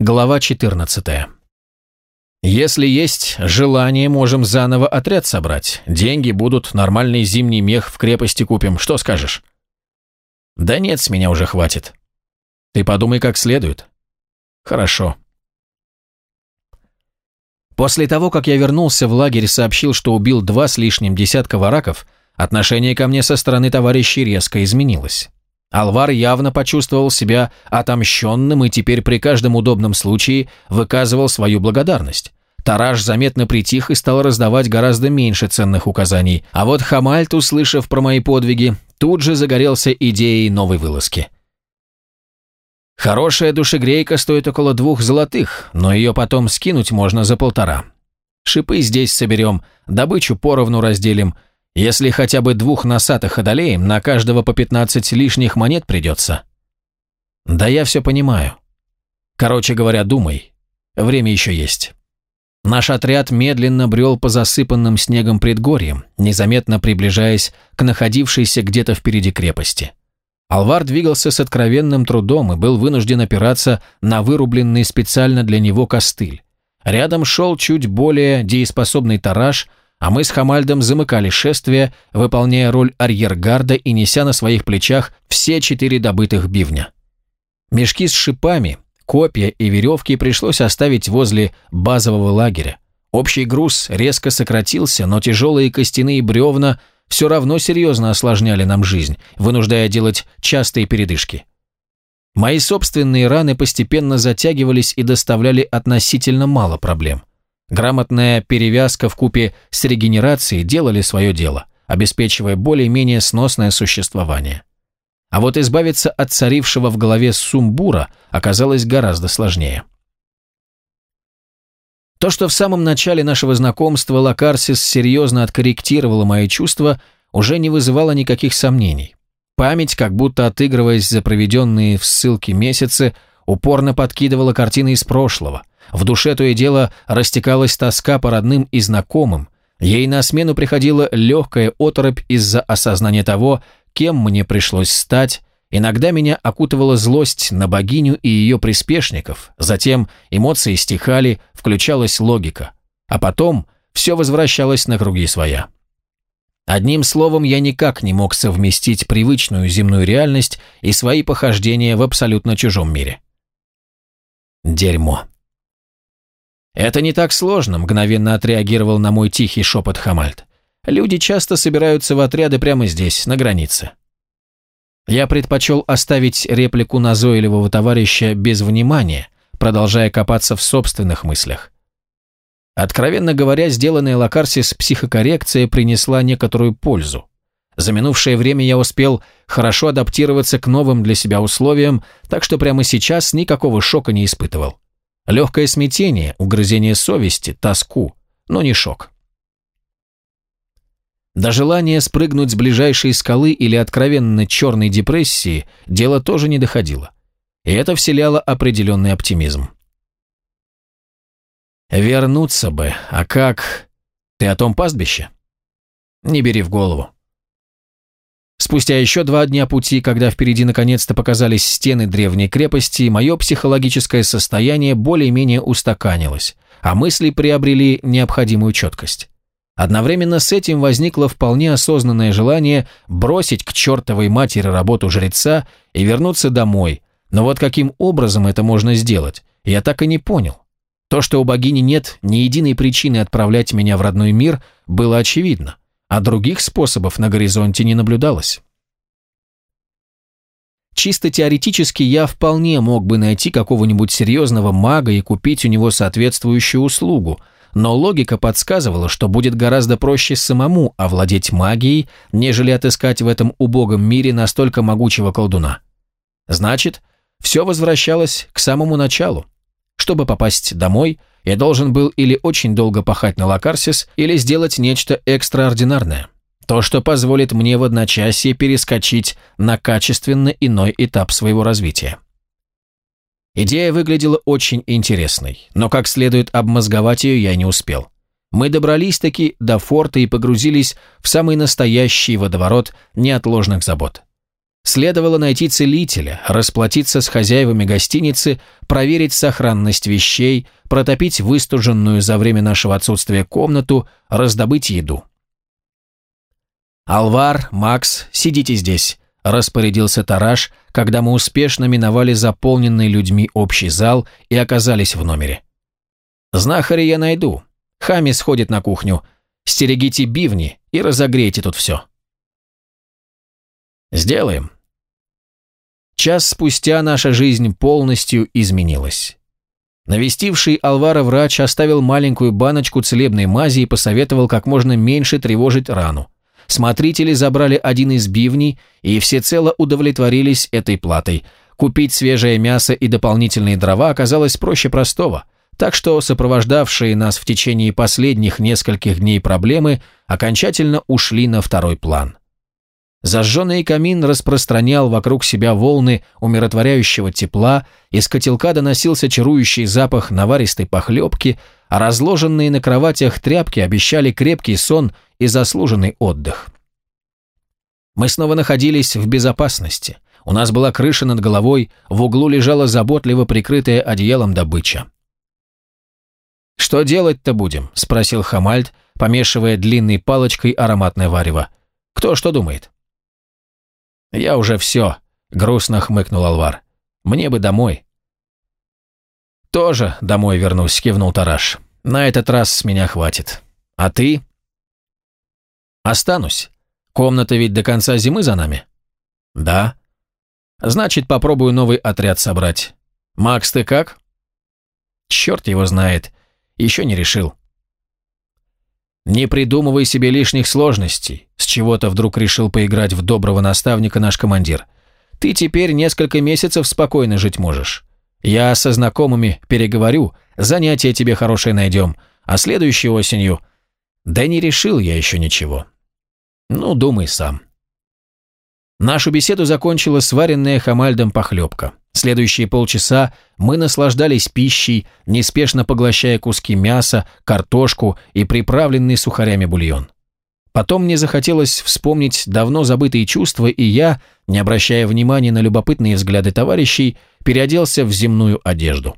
Глава 14. Если есть желание, можем заново отряд собрать. Деньги будут, нормальный зимний мех в крепости купим. Что скажешь? Да нет, с меня уже хватит. Ты подумай как следует. Хорошо. После того, как я вернулся в лагерь и сообщил, что убил два с лишним десятка вараков, отношение ко мне со стороны товарищей резко изменилось. Алвар явно почувствовал себя отомщенным и теперь при каждом удобном случае выказывал свою благодарность. Тараж заметно притих и стал раздавать гораздо меньше ценных указаний, а вот Хамальт, услышав про мои подвиги, тут же загорелся идеей новой вылазки. Хорошая душегрейка стоит около двух золотых, но ее потом скинуть можно за полтора. Шипы здесь соберем, добычу поровну разделим – если хотя бы двух носатых одолеем, на каждого по 15 лишних монет придется. Да я все понимаю. Короче говоря, думай. Время еще есть. Наш отряд медленно брел по засыпанным снегом предгорьям, незаметно приближаясь к находившейся где-то впереди крепости. Алвар двигался с откровенным трудом и был вынужден опираться на вырубленный специально для него костыль. Рядом шел чуть более дееспособный тараж – а мы с Хамальдом замыкали шествие, выполняя роль арьергарда и неся на своих плечах все четыре добытых бивня. Мешки с шипами, копья и веревки пришлось оставить возле базового лагеря. Общий груз резко сократился, но тяжелые костяные бревна все равно серьезно осложняли нам жизнь, вынуждая делать частые передышки. Мои собственные раны постепенно затягивались и доставляли относительно мало проблем – Грамотная перевязка в купе с регенерацией делали свое дело, обеспечивая более-менее сносное существование. А вот избавиться от царившего в голове сумбура оказалось гораздо сложнее. То, что в самом начале нашего знакомства Лакарсис серьезно откорректировала мои чувства, уже не вызывало никаких сомнений. Память, как будто отыгрываясь за проведенные в ссылке месяцы, упорно подкидывала картины из прошлого – в душе то и дело растекалась тоска по родным и знакомым. Ей на смену приходила легкая оторопь из-за осознания того, кем мне пришлось стать. Иногда меня окутывала злость на богиню и ее приспешников. Затем эмоции стихали, включалась логика. А потом все возвращалось на круги своя. Одним словом, я никак не мог совместить привычную земную реальность и свои похождения в абсолютно чужом мире. Дерьмо. «Это не так сложно», – мгновенно отреагировал на мой тихий шепот Хамальд. «Люди часто собираются в отряды прямо здесь, на границе». Я предпочел оставить реплику назойливого товарища без внимания, продолжая копаться в собственных мыслях. Откровенно говоря, сделанная Лакарсис психокоррекция принесла некоторую пользу. За минувшее время я успел хорошо адаптироваться к новым для себя условиям, так что прямо сейчас никакого шока не испытывал. Легкое смятение, угрызение совести, тоску, но не шок. До желания спрыгнуть с ближайшей скалы или откровенно черной депрессии дело тоже не доходило. И это вселяло определенный оптимизм. Вернуться бы, а как... Ты о том пастбище? Не бери в голову. Спустя еще два дня пути, когда впереди наконец-то показались стены древней крепости, мое психологическое состояние более-менее устаканилось, а мысли приобрели необходимую четкость. Одновременно с этим возникло вполне осознанное желание бросить к чертовой матери работу жреца и вернуться домой, но вот каким образом это можно сделать, я так и не понял. То, что у богини нет ни единой причины отправлять меня в родной мир, было очевидно а других способов на горизонте не наблюдалось. Чисто теоретически я вполне мог бы найти какого-нибудь серьезного мага и купить у него соответствующую услугу, но логика подсказывала, что будет гораздо проще самому овладеть магией, нежели отыскать в этом убогом мире настолько могучего колдуна. Значит, все возвращалось к самому началу. Чтобы попасть домой – я должен был или очень долго пахать на Лакарсис, или сделать нечто экстраординарное. То, что позволит мне в одночасье перескочить на качественно иной этап своего развития. Идея выглядела очень интересной, но как следует обмозговать ее я не успел. Мы добрались-таки до форта и погрузились в самый настоящий водоворот неотложных забот. Следовало найти целителя, расплатиться с хозяевами гостиницы, проверить сохранность вещей, протопить выстуженную за время нашего отсутствия комнату, раздобыть еду. «Алвар, Макс, сидите здесь», – распорядился Тараш, когда мы успешно миновали заполненный людьми общий зал и оказались в номере. «Знахаря я найду. Хами сходит на кухню. Стерегите бивни и разогрейте тут все». «Сделаем», Час спустя наша жизнь полностью изменилась. Навестивший Алвара врач оставил маленькую баночку целебной мази и посоветовал как можно меньше тревожить рану. Смотрители забрали один из бивней и всецело удовлетворились этой платой. Купить свежее мясо и дополнительные дрова оказалось проще простого, так что сопровождавшие нас в течение последних нескольких дней проблемы окончательно ушли на второй план. Зажженный камин распространял вокруг себя волны умиротворяющего тепла, из котелка доносился чарующий запах наваристой похлебки, а разложенные на кроватях тряпки обещали крепкий сон и заслуженный отдых. Мы снова находились в безопасности. У нас была крыша над головой, в углу лежала заботливо прикрытая одеялом добыча. «Что делать-то будем?» – спросил Хамальд, помешивая длинной палочкой ароматное варево. «Кто что думает?» «Я уже все», — грустно хмыкнул Алвар. «Мне бы домой». «Тоже домой вернусь», — кивнул Тараш. «На этот раз с меня хватит. А ты?» «Останусь. Комната ведь до конца зимы за нами?» «Да». «Значит, попробую новый отряд собрать. Макс, ты как?» «Черт его знает. Еще не решил». «Не придумывай себе лишних сложностей», с чего-то вдруг решил поиграть в доброго наставника наш командир. «Ты теперь несколько месяцев спокойно жить можешь. Я со знакомыми переговорю, занятия тебе хорошее найдем, а следующей осенью...» «Да не решил я еще ничего». «Ну, думай сам». Нашу беседу закончила сваренная хамальдом похлебка. Следующие полчаса мы наслаждались пищей, неспешно поглощая куски мяса, картошку и приправленный сухарями бульон. Потом мне захотелось вспомнить давно забытые чувства, и я, не обращая внимания на любопытные взгляды товарищей, переоделся в земную одежду.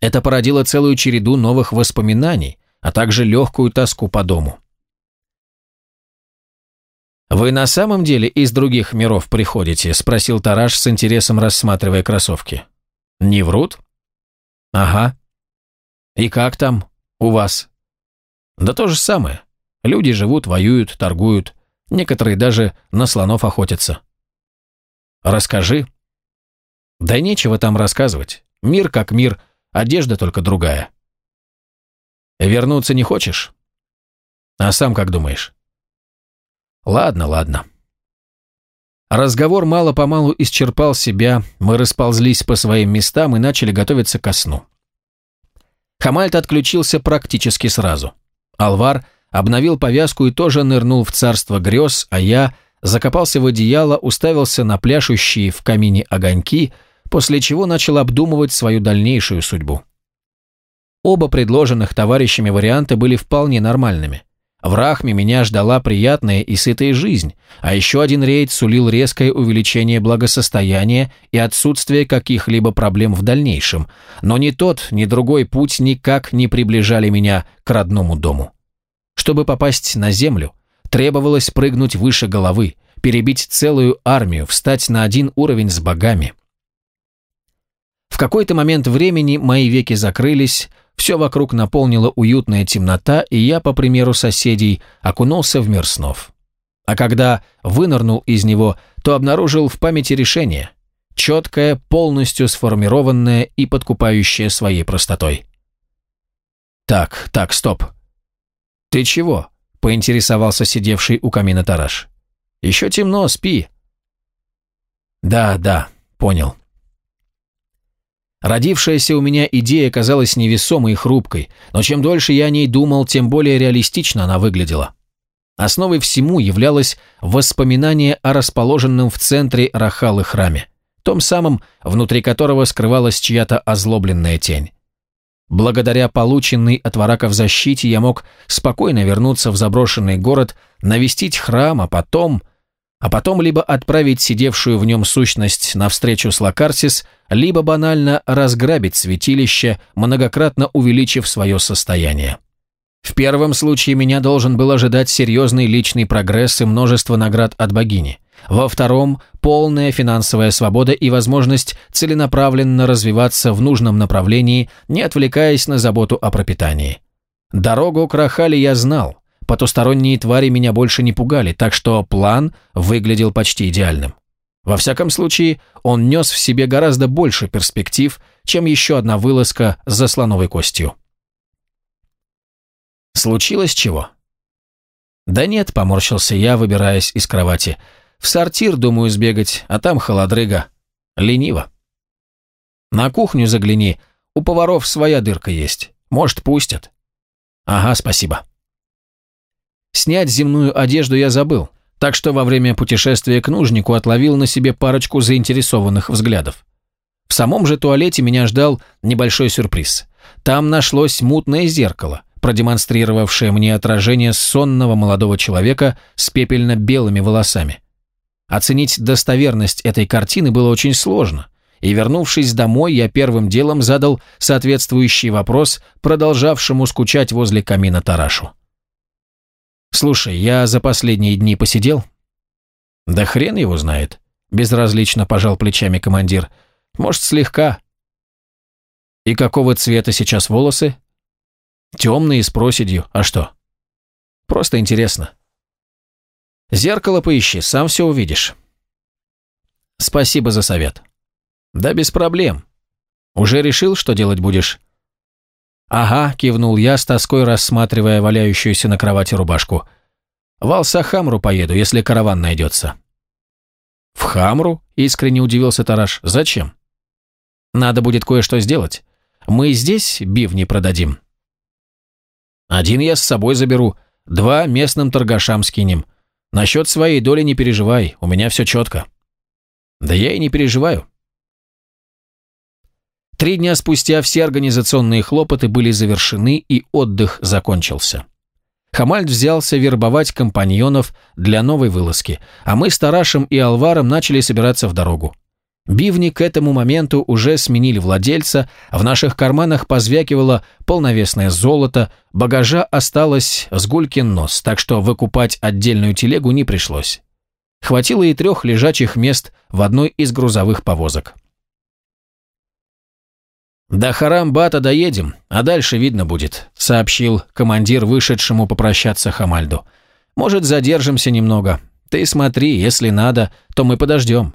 Это породило целую череду новых воспоминаний, а также легкую тоску по дому. «Вы на самом деле из других миров приходите?» – спросил Тараш с интересом, рассматривая кроссовки. «Не врут?» «Ага. И как там у вас?» «Да то же самое. Люди живут, воюют, торгуют. Некоторые даже на слонов охотятся». «Расскажи». «Да нечего там рассказывать. Мир как мир, одежда только другая». «Вернуться не хочешь?» «А сам как думаешь?» Ладно, ладно. Разговор мало-помалу исчерпал себя, мы расползлись по своим местам и начали готовиться ко сну. Хамальт отключился практически сразу. Алвар обновил повязку и тоже нырнул в царство грез, а я закопался в одеяло, уставился на пляшущие в камине огоньки, после чего начал обдумывать свою дальнейшую судьбу. Оба предложенных товарищами варианта были вполне нормальными. В Рахме меня ждала приятная и сытая жизнь, а еще один рейд сулил резкое увеличение благосостояния и отсутствие каких-либо проблем в дальнейшем, но ни тот, ни другой путь никак не приближали меня к родному дому. Чтобы попасть на землю, требовалось прыгнуть выше головы, перебить целую армию, встать на один уровень с богами. В какой-то момент времени мои веки закрылись, все вокруг наполнила уютная темнота, и я, по примеру соседей, окунулся в мир снов. А когда вынырнул из него, то обнаружил в памяти решение. Четкое, полностью сформированное и подкупающее своей простотой. «Так, так, стоп». «Ты чего?» – поинтересовался сидевший у камина Тараш. «Еще темно, спи». «Да, да, понял». Родившаяся у меня идея казалась невесомой и хрупкой, но чем дольше я о ней думал, тем более реалистично она выглядела. Основой всему являлось воспоминание о расположенном в центре Рахалы храме, том самом, внутри которого скрывалась чья-то озлобленная тень. Благодаря полученной от вараков защите я мог спокойно вернуться в заброшенный город, навестить храм, а потом... а потом либо отправить сидевшую в нем сущность навстречу с Лакарсис, либо банально разграбить святилище, многократно увеличив свое состояние. В первом случае меня должен был ожидать серьезный личный прогресс и множество наград от богини. Во втором – полная финансовая свобода и возможность целенаправленно развиваться в нужном направлении, не отвлекаясь на заботу о пропитании. Дорогу к Рахали я знал, Потусторонние твари меня больше не пугали, так что план выглядел почти идеальным. Во всяком случае, он нес в себе гораздо больше перспектив, чем еще одна вылазка за слоновой костью. Случилось чего? Да нет, поморщился я, выбираясь из кровати. В сортир, думаю, сбегать, а там холодрыга. Лениво. На кухню загляни, у поваров своя дырка есть. Может, пустят. Ага, спасибо. Снять земную одежду я забыл, так что во время путешествия к нужнику отловил на себе парочку заинтересованных взглядов. В самом же туалете меня ждал небольшой сюрприз. Там нашлось мутное зеркало, продемонстрировавшее мне отражение сонного молодого человека с пепельно-белыми волосами. Оценить достоверность этой картины было очень сложно, и, вернувшись домой, я первым делом задал соответствующий вопрос продолжавшему скучать возле камина Тарашу. «Слушай, я за последние дни посидел?» «Да хрен его знает», — безразлично пожал плечами командир. «Может, слегка». «И какого цвета сейчас волосы?» «Темные, с проседью. А что?» «Просто интересно». «Зеркало поищи, сам все увидишь». «Спасибо за совет». «Да без проблем. Уже решил, что делать будешь?» «Ага», – кивнул я, с тоской рассматривая валяющуюся на кровати рубашку. «В Алсахамру поеду, если караван найдется». «В Хамру?» – искренне удивился Тараш. «Зачем?» «Надо будет кое-что сделать. Мы здесь бивни продадим». «Один я с собой заберу, два местным торгашам скинем. Насчет своей доли не переживай, у меня все четко». «Да я и не переживаю. Три дня спустя все организационные хлопоты были завершены и отдых закончился. Хамальд взялся вербовать компаньонов для новой вылазки, а мы с Тарашем и Алваром начали собираться в дорогу. Бивни к этому моменту уже сменили владельца, в наших карманах позвякивало полновесное золото, багажа осталось с гулькин нос, так что выкупать отдельную телегу не пришлось. Хватило и трех лежачих мест в одной из грузовых повозок. «До Харамбата доедем, а дальше видно будет», — сообщил командир вышедшему попрощаться Хамальду. «Может, задержимся немного. Ты смотри, если надо, то мы подождем».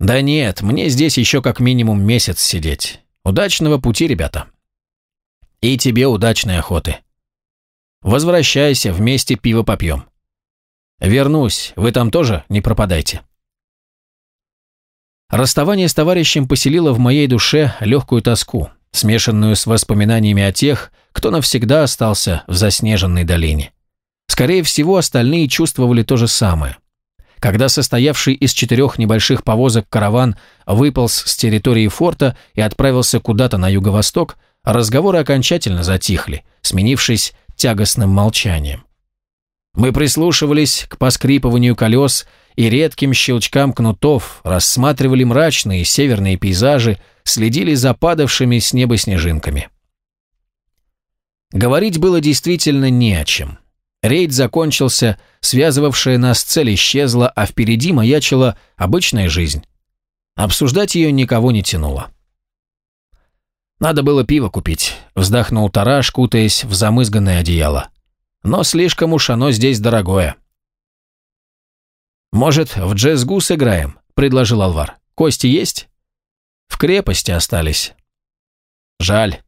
«Да нет, мне здесь еще как минимум месяц сидеть. Удачного пути, ребята». «И тебе удачной охоты». «Возвращайся, вместе пиво попьем». «Вернусь, вы там тоже не пропадайте». Расставание с товарищем поселило в моей душе легкую тоску, смешанную с воспоминаниями о тех, кто навсегда остался в заснеженной долине. Скорее всего, остальные чувствовали то же самое. Когда состоявший из четырех небольших повозок караван выполз с территории форта и отправился куда-то на юго-восток, разговоры окончательно затихли, сменившись тягостным молчанием. Мы прислушивались к поскрипыванию колес и редким щелчкам кнутов, рассматривали мрачные северные пейзажи, следили за падавшими с неба снежинками. Говорить было действительно не о чем. Рейд закончился, связывавшая нас цель исчезла, а впереди маячила обычная жизнь. Обсуждать ее никого не тянуло. «Надо было пиво купить», — вздохнул Тараш, кутаясь в замызганное одеяло. «Но слишком уж оно здесь дорогое». «Может, в джаз-гу сыграем?» – предложил Алвар. «Кости есть?» «В крепости остались». «Жаль».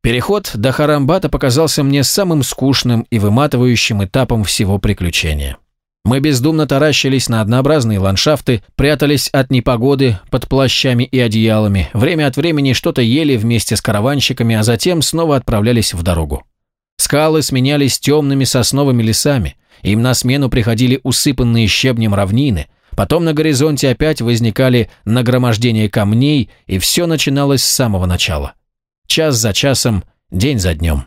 Переход до Харамбата показался мне самым скучным и выматывающим этапом всего приключения. Мы бездумно таращились на однообразные ландшафты, прятались от непогоды под плащами и одеялами, время от времени что-то ели вместе с караванщиками, а затем снова отправлялись в дорогу. Скалы сменялись темными сосновыми лесами, им на смену приходили усыпанные щебнем равнины, потом на горизонте опять возникали нагромождения камней, и все начиналось с самого начала. Час за часом, день за днем.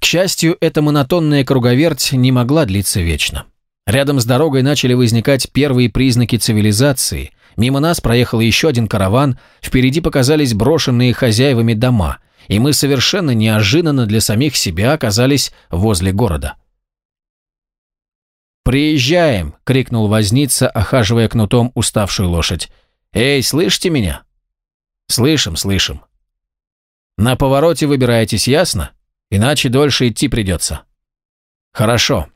К счастью, эта монотонная круговерть не могла длиться вечно. Рядом с дорогой начали возникать первые признаки цивилизации. Мимо нас проехал еще один караван, впереди показались брошенные хозяевами дома, и мы совершенно неожиданно для самих себя оказались возле города. «Приезжаем!» — крикнул возница, охаживая кнутом уставшую лошадь. «Эй, слышите меня?» «Слышим, слышим». «На повороте выбираетесь, ясно? Иначе дольше идти придется». «Хорошо.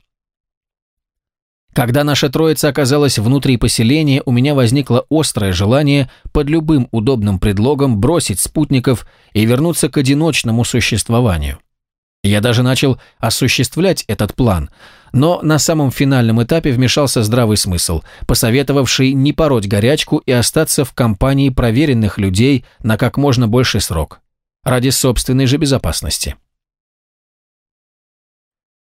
Когда наша троица оказалась внутри поселения, у меня возникло острое желание под любым удобным предлогом бросить спутников и вернуться к одиночному существованию. Я даже начал осуществлять этот план, но на самом финальном этапе вмешался здравый смысл, посоветовавший не пороть горячку и остаться в компании проверенных людей на как можно больший срок, ради собственной же безопасности.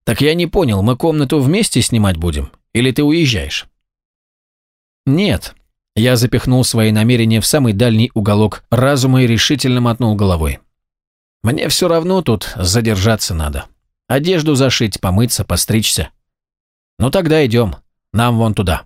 «Так я не понял, мы комнату вместе снимать будем? Или ты уезжаешь?» «Нет». Я запихнул свои намерения в самый дальний уголок разума и решительно мотнул головой. «Мне все равно тут задержаться надо. Одежду зашить, помыться, постричься. Ну тогда идем. Нам вон туда».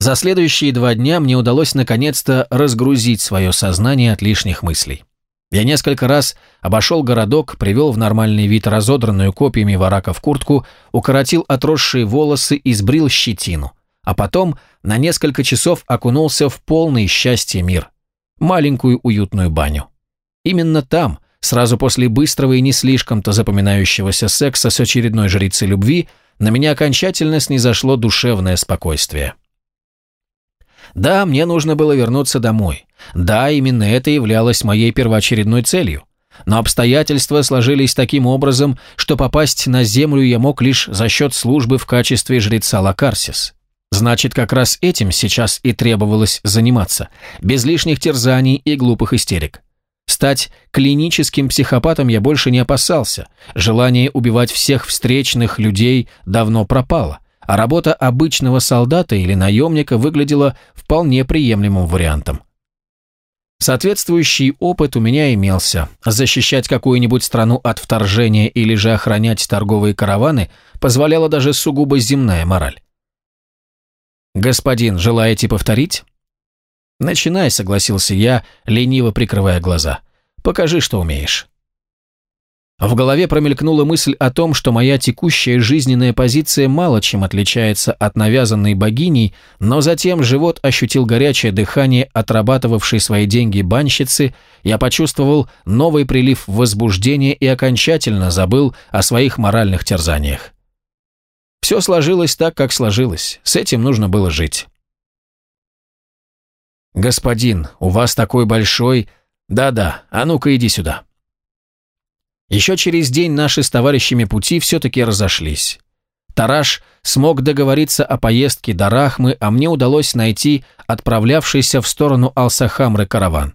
За следующие два дня мне удалось наконец-то разгрузить свое сознание от лишних мыслей. Я несколько раз обошел городок, привел в нормальный вид разодранную копьями в куртку, укоротил отросшие волосы и сбрил щетину, а потом на несколько часов окунулся в полное счастье мир. Маленькую уютную баню. Именно там, сразу после быстрого и не слишком-то запоминающегося секса с очередной жрицей любви, на меня окончательно снизошло душевное спокойствие. Да, мне нужно было вернуться домой. Да, именно это являлось моей первоочередной целью. Но обстоятельства сложились таким образом, что попасть на землю я мог лишь за счет службы в качестве жреца Лакарсис. Значит, как раз этим сейчас и требовалось заниматься, без лишних терзаний и глупых истерик. Стать клиническим психопатом я больше не опасался, желание убивать всех встречных людей давно пропало, а работа обычного солдата или наемника выглядела вполне приемлемым вариантом. Соответствующий опыт у меня имелся. Защищать какую-нибудь страну от вторжения или же охранять торговые караваны позволяла даже сугубо земная мораль. «Господин, желаете повторить?» «Начинай», — согласился я, лениво прикрывая глаза. «Покажи, что умеешь». В голове промелькнула мысль о том, что моя текущая жизненная позиция мало чем отличается от навязанной богиней, но затем живот ощутил горячее дыхание отрабатывавшей свои деньги банщицы, я почувствовал новый прилив возбуждения и окончательно забыл о своих моральных терзаниях. Все сложилось так, как сложилось, с этим нужно было жить. «Господин, у вас такой большой...» «Да-да, а ну-ка иди сюда». Еще через день наши с товарищами пути все-таки разошлись. Тараш смог договориться о поездке до Рахмы, а мне удалось найти отправлявшийся в сторону Алсахамры караван.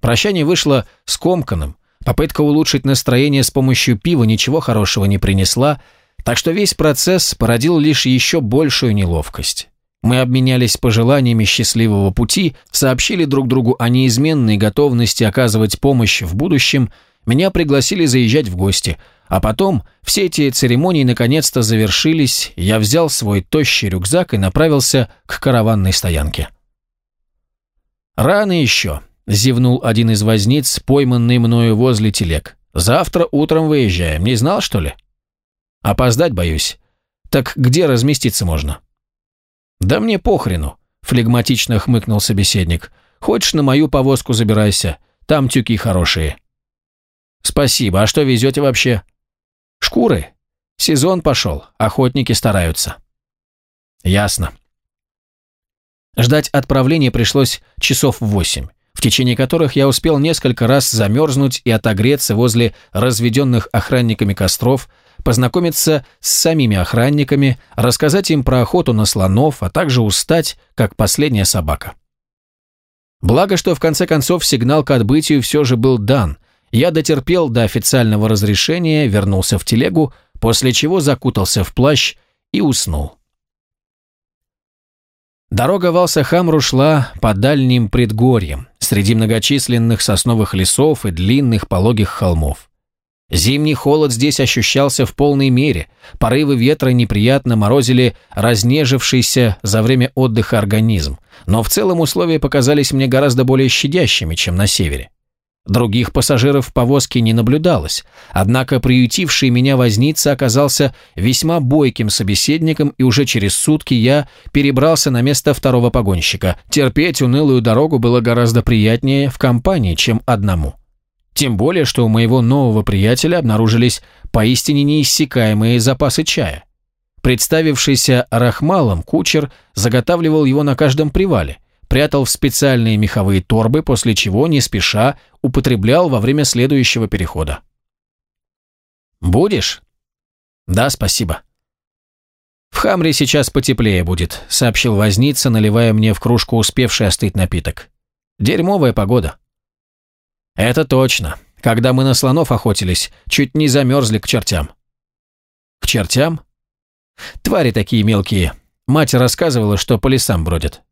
Прощание вышло скомканным, попытка улучшить настроение с помощью пива ничего хорошего не принесла, так что весь процесс породил лишь еще большую неловкость. Мы обменялись пожеланиями счастливого пути, сообщили друг другу о неизменной готовности оказывать помощь в будущем – меня пригласили заезжать в гости, а потом все эти церемонии наконец-то завершились, я взял свой тощий рюкзак и направился к караванной стоянке. «Рано еще», — зевнул один из возниц, пойманный мною возле телег. «Завтра утром выезжаем, не знал, что ли?» «Опоздать боюсь. Так где разместиться можно?» «Да мне похрену», — флегматично хмыкнул собеседник. «Хочешь, на мою повозку забирайся, там тюки хорошие». «Спасибо. А что везете вообще?» «Шкуры. Сезон пошел. Охотники стараются». «Ясно». Ждать отправления пришлось часов восемь, в течение которых я успел несколько раз замерзнуть и отогреться возле разведенных охранниками костров, познакомиться с самими охранниками, рассказать им про охоту на слонов, а также устать, как последняя собака. Благо, что в конце концов сигнал к отбытию все же был дан, я дотерпел до официального разрешения, вернулся в телегу, после чего закутался в плащ и уснул. Дорога в Алсахамру шла по дальним предгорьям, среди многочисленных сосновых лесов и длинных пологих холмов. Зимний холод здесь ощущался в полной мере, порывы ветра неприятно морозили разнежившийся за время отдыха организм, но в целом условия показались мне гораздо более щадящими, чем на севере. Других пассажиров в повозке не наблюдалось, однако приютивший меня возница оказался весьма бойким собеседником, и уже через сутки я перебрался на место второго погонщика. Терпеть унылую дорогу было гораздо приятнее в компании, чем одному. Тем более, что у моего нового приятеля обнаружились поистине неиссякаемые запасы чая. Представившийся Рахмалом, кучер заготавливал его на каждом привале, прятал в специальные меховые торбы, после чего, не спеша, употреблял во время следующего перехода. «Будешь?» «Да, спасибо». «В Хамре сейчас потеплее будет», — сообщил возница, наливая мне в кружку успевший остыть напиток. «Дерьмовая погода». «Это точно. Когда мы на слонов охотились, чуть не замерзли к чертям». «К чертям?» «Твари такие мелкие. Мать рассказывала, что по лесам бродят».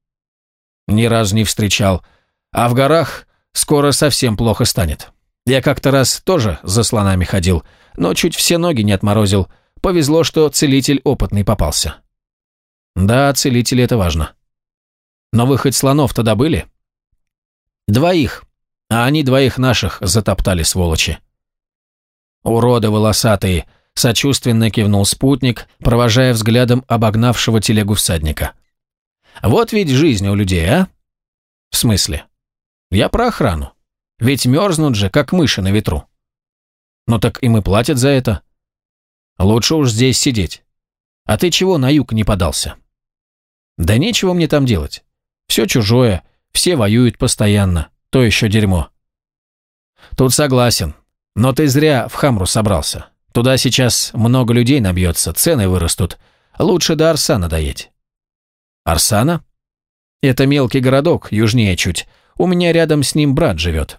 Ни разу не встречал. А в горах скоро совсем плохо станет. Я как-то раз тоже за слонами ходил, но чуть все ноги не отморозил. Повезло, что целитель опытный попался. Да, целители это важно. Но вы хоть слонов тогда были? Двоих. А они двоих наших затоптали, сволочи. Уроды волосатые, сочувственно кивнул спутник, провожая взглядом обогнавшего телегу всадника. Вот ведь жизнь у людей, а? В смысле? Я про охрану. Ведь мерзнут же, как мыши на ветру. Ну так им и платят за это. Лучше уж здесь сидеть. А ты чего на юг не подался? Да нечего мне там делать. Все чужое, все воюют постоянно, то еще дерьмо. Тут согласен. Но ты зря в Хамру собрался. Туда сейчас много людей набьется, цены вырастут. Лучше до Арсана доедь. Арсана? Это мелкий городок, южнее чуть. У меня рядом с ним брат живет.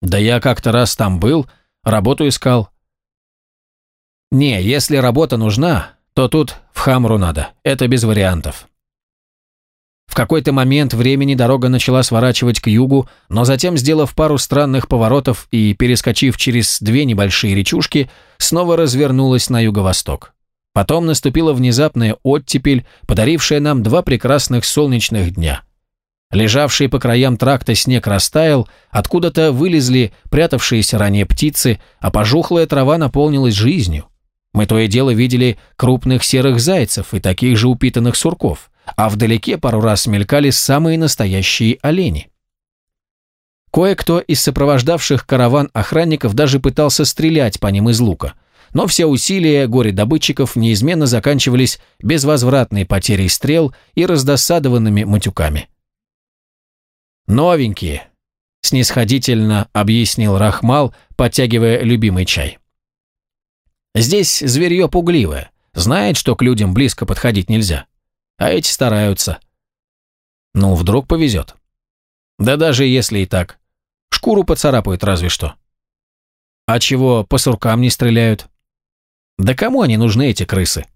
Да я как-то раз там был, работу искал. Не, если работа нужна, то тут в Хамру надо, это без вариантов. В какой-то момент времени дорога начала сворачивать к югу, но затем, сделав пару странных поворотов и перескочив через две небольшие речушки, снова развернулась на юго-восток. Потом наступила внезапная оттепель, подарившая нам два прекрасных солнечных дня. Лежавший по краям тракта снег растаял, откуда-то вылезли прятавшиеся ранее птицы, а пожухлая трава наполнилась жизнью. Мы то и дело видели крупных серых зайцев и таких же упитанных сурков, а вдалеке пару раз мелькали самые настоящие олени. Кое-кто из сопровождавших караван охранников даже пытался стрелять по ним из лука – но все усилия горе-добытчиков неизменно заканчивались безвозвратной потерей стрел и раздосадованными матюками. «Новенькие», – снисходительно объяснил Рахмал, подтягивая любимый чай. «Здесь зверье пугливое, знает, что к людям близко подходить нельзя, а эти стараются. Ну, вдруг повезет. Да даже если и так, шкуру поцарапают разве что. А чего по суркам не стреляют?» Да кому они нужны, эти крысы?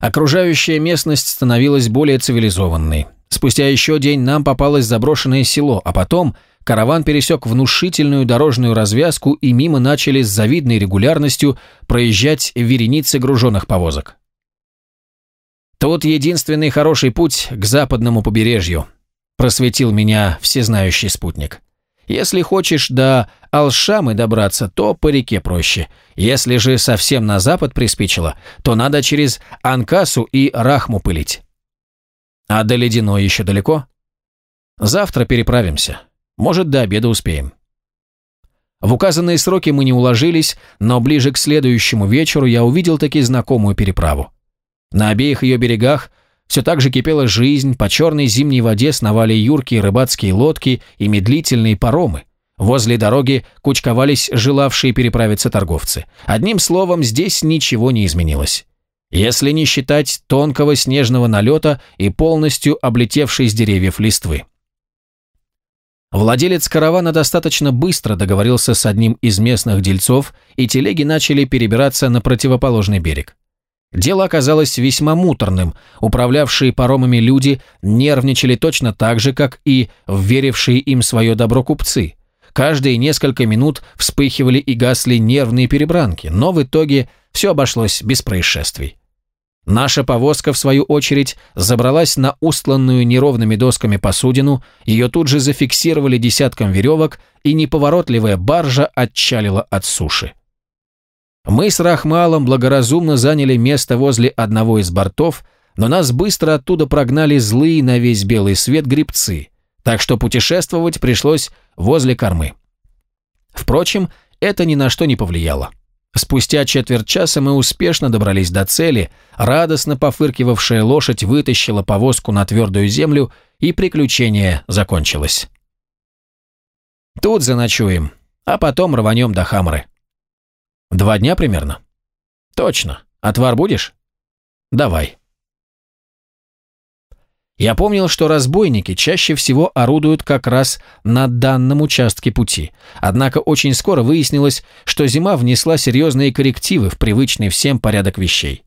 Окружающая местность становилась более цивилизованной. Спустя еще день нам попалось заброшенное село, а потом караван пересек внушительную дорожную развязку и мимо начали с завидной регулярностью проезжать вереницы груженных повозок. «Тут единственный хороший путь к западному побережью», просветил меня всезнающий спутник. Если хочешь до Алшамы добраться, то по реке проще. Если же совсем на запад приспичило, то надо через Анкасу и Рахму пылить. А до Ледяной еще далеко? Завтра переправимся. Может, до обеда успеем. В указанные сроки мы не уложились, но ближе к следующему вечеру я увидел таки знакомую переправу. На обеих ее берегах – все так же кипела жизнь, по черной зимней воде сновали юркие рыбацкие лодки и медлительные паромы. Возле дороги кучковались желавшие переправиться торговцы. Одним словом, здесь ничего не изменилось. Если не считать тонкого снежного налета и полностью облетевшей с деревьев листвы. Владелец каравана достаточно быстро договорился с одним из местных дельцов, и телеги начали перебираться на противоположный берег. Дело оказалось весьма муторным. Управлявшие паромами люди нервничали точно так же, как и вверившие им свое добро купцы. Каждые несколько минут вспыхивали и гасли нервные перебранки, но в итоге все обошлось без происшествий. Наша повозка, в свою очередь, забралась на устланную неровными досками посудину, ее тут же зафиксировали десятком веревок, и неповоротливая баржа отчалила от суши. Мы с Рахмалом благоразумно заняли место возле одного из бортов, но нас быстро оттуда прогнали злые на весь белый свет грибцы, так что путешествовать пришлось возле кормы. Впрочем, это ни на что не повлияло. Спустя четверть часа мы успешно добрались до цели, радостно пофыркивавшая лошадь вытащила повозку на твердую землю, и приключение закончилось. Тут заночуем, а потом рванем до Хамры. Два дня примерно? Точно. Отвар будешь? Давай. Я помнил, что разбойники чаще всего орудуют как раз на данном участке пути, однако очень скоро выяснилось, что зима внесла серьезные коррективы в привычный всем порядок вещей.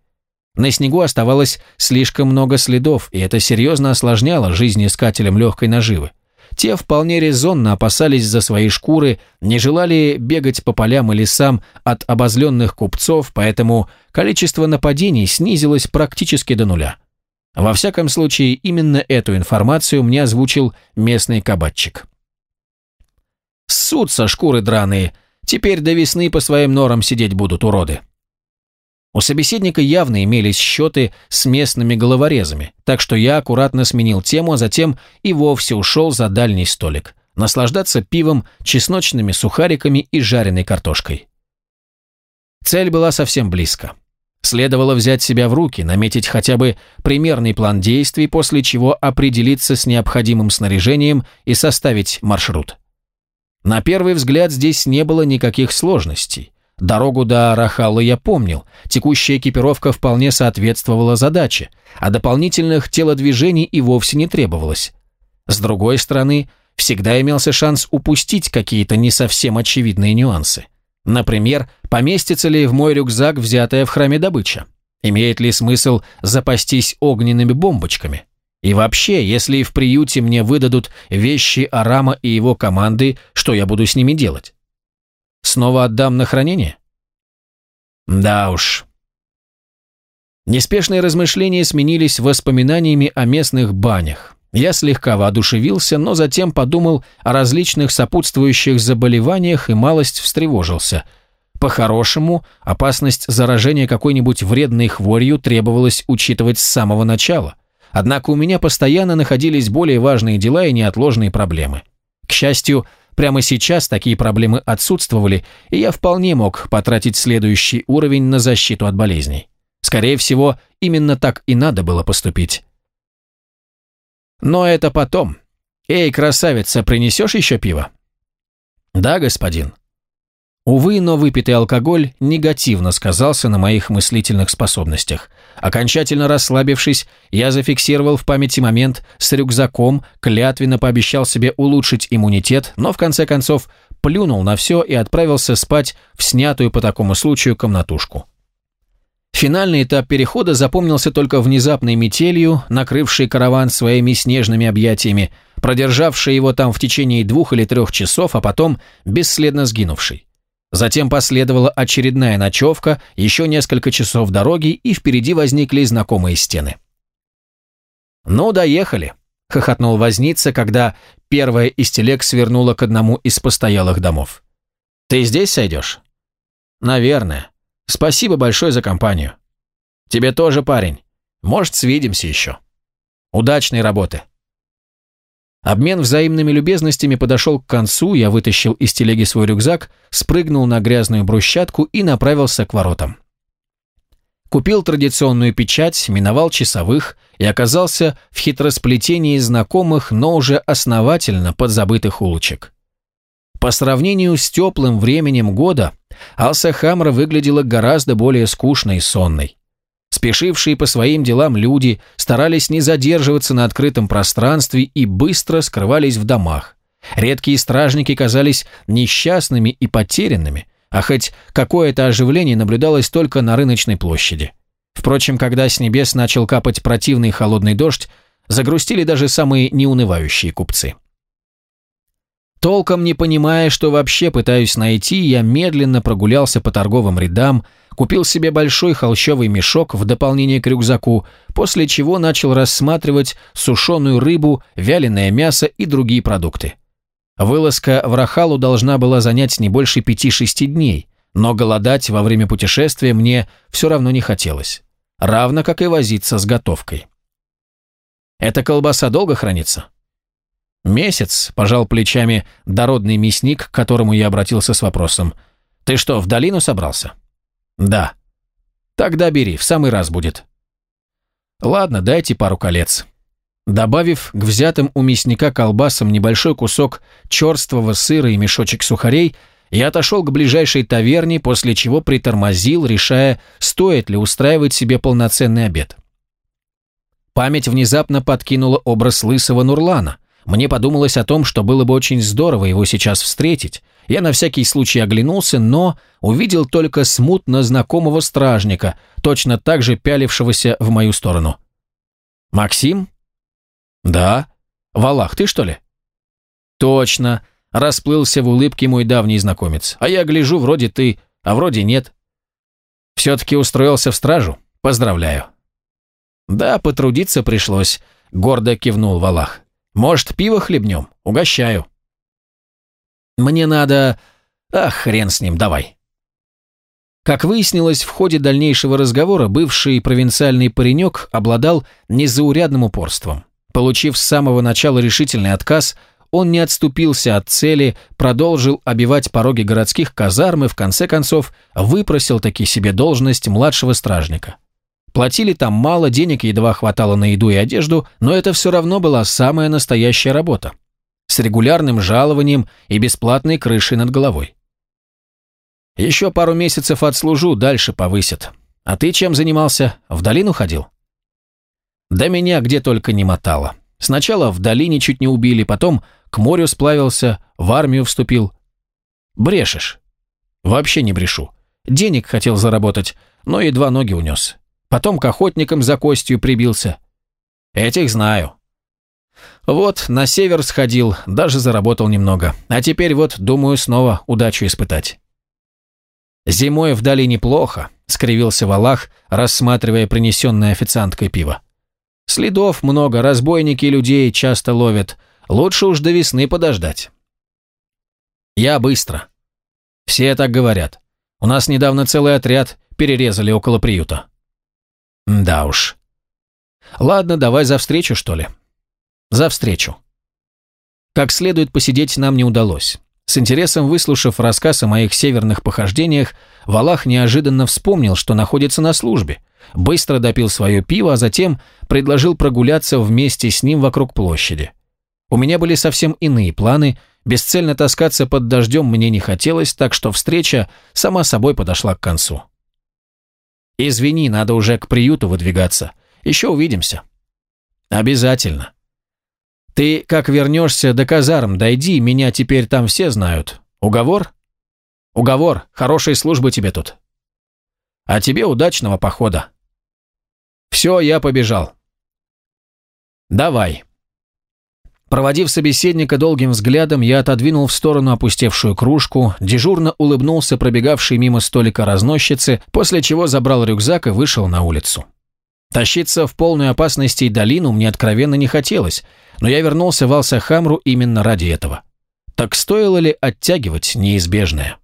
На снегу оставалось слишком много следов, и это серьезно осложняло жизнь искателям легкой наживы. Те вполне резонно опасались за свои шкуры, не желали бегать по полям и лесам от обозленных купцов, поэтому количество нападений снизилось практически до нуля. Во всяком случае, именно эту информацию мне озвучил местный кабачик. «Ссутся шкуры драные, теперь до весны по своим норам сидеть будут уроды». У собеседника явно имелись счеты с местными головорезами, так что я аккуратно сменил тему, а затем и вовсе ушел за дальний столик, наслаждаться пивом, чесночными сухариками и жареной картошкой. Цель была совсем близко. Следовало взять себя в руки, наметить хотя бы примерный план действий, после чего определиться с необходимым снаряжением и составить маршрут. На первый взгляд здесь не было никаких сложностей. Дорогу до Рахалы я помнил, текущая экипировка вполне соответствовала задаче, а дополнительных телодвижений и вовсе не требовалось. С другой стороны, всегда имелся шанс упустить какие-то не совсем очевидные нюансы. Например, поместится ли в мой рюкзак взятая в храме добыча? Имеет ли смысл запастись огненными бомбочками? И вообще, если в приюте мне выдадут вещи Арама и его команды, что я буду с ними делать? Снова отдам на хранение? Да уж. Неспешные размышления сменились воспоминаниями о местных банях. Я слегка воодушевился, но затем подумал о различных сопутствующих заболеваниях и малость встревожился. По-хорошему, опасность заражения какой-нибудь вредной хворью требовалось учитывать с самого начала. Однако у меня постоянно находились более важные дела и неотложные проблемы. К счастью, прямо сейчас такие проблемы отсутствовали, и я вполне мог потратить следующий уровень на защиту от болезней. Скорее всего, именно так и надо было поступить. Но это потом. Эй, красавица, принесешь еще пиво? Да, господин. Увы, но выпитый алкоголь негативно сказался на моих мыслительных способностях. Окончательно расслабившись, я зафиксировал в памяти момент с рюкзаком, клятвенно пообещал себе улучшить иммунитет, но в конце концов плюнул на все и отправился спать в снятую по такому случаю комнатушку. Финальный этап перехода запомнился только внезапной метелью, накрывшей караван своими снежными объятиями, продержавшей его там в течение двух или трех часов, а потом бесследно сгинувшей. Затем последовала очередная ночевка, еще несколько часов дороги, и впереди возникли знакомые стены. «Ну, доехали», — хохотнул возница, когда первая из телег свернула к одному из постоялых домов. «Ты здесь сойдешь?» «Наверное. Спасибо большое за компанию. Тебе тоже, парень. Может, свидимся еще. Удачной работы. Обмен взаимными любезностями подошел к концу, я вытащил из телеги свой рюкзак, спрыгнул на грязную брусчатку и направился к воротам. Купил традиционную печать, миновал часовых и оказался в хитросплетении знакомых, но уже основательно подзабытых улочек. По сравнению с теплым временем года, Алсахамра выглядела гораздо более скучной и сонной. Спешившие по своим делам люди старались не задерживаться на открытом пространстве и быстро скрывались в домах. Редкие стражники казались несчастными и потерянными, а хоть какое-то оживление наблюдалось только на рыночной площади. Впрочем, когда с небес начал капать противный холодный дождь, загрустили даже самые неунывающие купцы. Толком не понимая, что вообще пытаюсь найти, я медленно прогулялся по торговым рядам, купил себе большой холщовый мешок в дополнение к рюкзаку, после чего начал рассматривать сушеную рыбу, вяленое мясо и другие продукты. Вылазка в Рахалу должна была занять не больше пяти-шести дней, но голодать во время путешествия мне все равно не хотелось, равно как и возиться с готовкой. «Эта колбаса долго хранится?» «Месяц», – пожал плечами дородный мясник, к которому я обратился с вопросом. «Ты что, в долину собрался?» «Да». «Тогда бери, в самый раз будет». «Ладно, дайте пару колец». Добавив к взятым у мясника колбасам небольшой кусок черствого сыра и мешочек сухарей, я отошел к ближайшей таверне, после чего притормозил, решая, стоит ли устраивать себе полноценный обед. Память внезапно подкинула образ лысого Нурлана. Мне подумалось о том, что было бы очень здорово его сейчас встретить. Я на всякий случай оглянулся, но увидел только смутно знакомого стражника, точно так же пялившегося в мою сторону. «Максим?» «Да. Валах, ты что ли?» «Точно. Расплылся в улыбке мой давний знакомец. А я гляжу, вроде ты, а вроде нет. Все-таки устроился в стражу? Поздравляю. Да, потрудиться пришлось, гордо кивнул Валах. Может, пиво хлебнем? Угощаю. Мне надо... Ах, хрен с ним, давай. Как выяснилось, в ходе дальнейшего разговора бывший провинциальный паренек обладал незаурядным упорством. Получив с самого начала решительный отказ, он не отступился от цели, продолжил обивать пороги городских казарм и в конце концов выпросил таки себе должность младшего стражника. Платили там мало, денег едва хватало на еду и одежду, но это все равно была самая настоящая работа. С регулярным жалованием и бесплатной крышей над головой. Еще пару месяцев отслужу, дальше повысят. А ты чем занимался? В долину ходил? Да меня где только не мотало. Сначала в долине чуть не убили, потом к морю сплавился, в армию вступил. Брешешь. Вообще не брешу. Денег хотел заработать, но едва ноги унес. Потом к охотникам за костью прибился. Этих знаю. Вот, на север сходил, даже заработал немного. А теперь вот, думаю, снова удачу испытать. Зимой в долине плохо, скривился Валах, рассматривая принесенное официанткой пиво. Следов много, разбойники людей часто ловят. Лучше уж до весны подождать. Я быстро. Все так говорят. У нас недавно целый отряд перерезали около приюта. Да уж. Ладно, давай за встречу, что ли? За встречу. Как следует посидеть нам не удалось. С интересом выслушав рассказ о моих северных похождениях, Валах неожиданно вспомнил, что находится на службе, быстро допил свое пиво, а затем предложил прогуляться вместе с ним вокруг площади. У меня были совсем иные планы, бесцельно таскаться под дождем мне не хотелось, так что встреча сама собой подошла к концу. «Извини, надо уже к приюту выдвигаться. Еще увидимся». «Обязательно». «Ты, как вернешься до казарм, дойди, меня теперь там все знают. Уговор?» «Уговор. Хорошей службы тебе тут». «А тебе удачного похода». «Все, я побежал». «Давай». Проводив собеседника долгим взглядом, я отодвинул в сторону опустевшую кружку, дежурно улыбнулся пробегавшей мимо столика разносчицы, после чего забрал рюкзак и вышел на улицу. Тащиться в полную опасности и долину мне откровенно не хотелось, но я вернулся в Алсахамру именно ради этого. Так стоило ли оттягивать неизбежное?